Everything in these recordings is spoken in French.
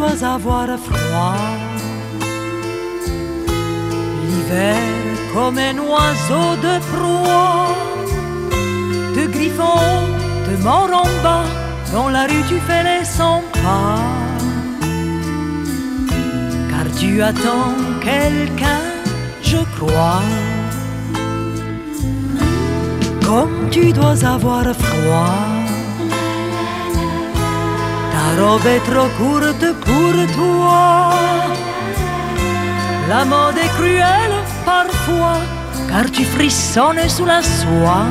dois avoir froid. L'hiver comme un oiseau de proie, de griffon, de mort en bas, dans la rue tu fais les cent pas. Car tu attends quelqu'un, je crois. Comme tu dois avoir froid. Ta robe est trop courte pour toi. La mode est cruelle parfois, car tu frissonnes sous la soie.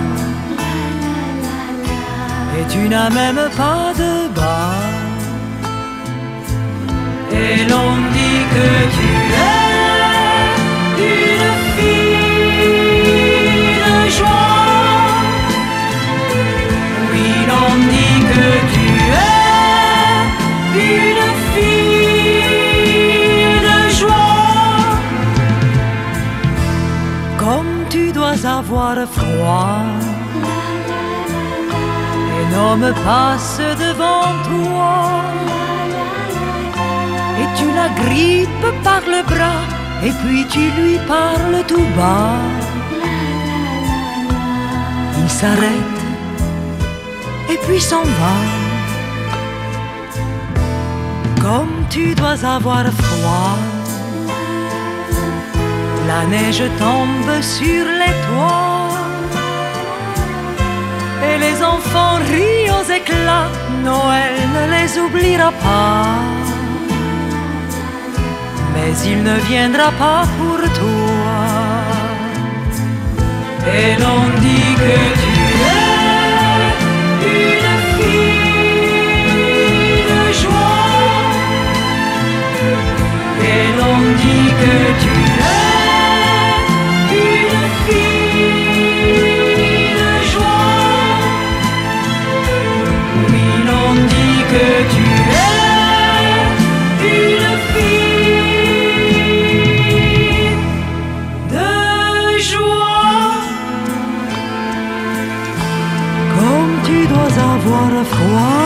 Et tu n'as même pas de bas. Tu dois avoir froid. Un homme passe devant toi et tu la grippes par le bras et puis tu lui parles tout bas. Il s'arrête et puis s'en va. Comme tu dois avoir froid. La neige tombe sur les toits et les enfants rient aux éclats. Noël ne les oubliera pas. Mais il ne viendra pas pour toi. Et Que tu aies une fille de joie, comme tu dois avoir froid.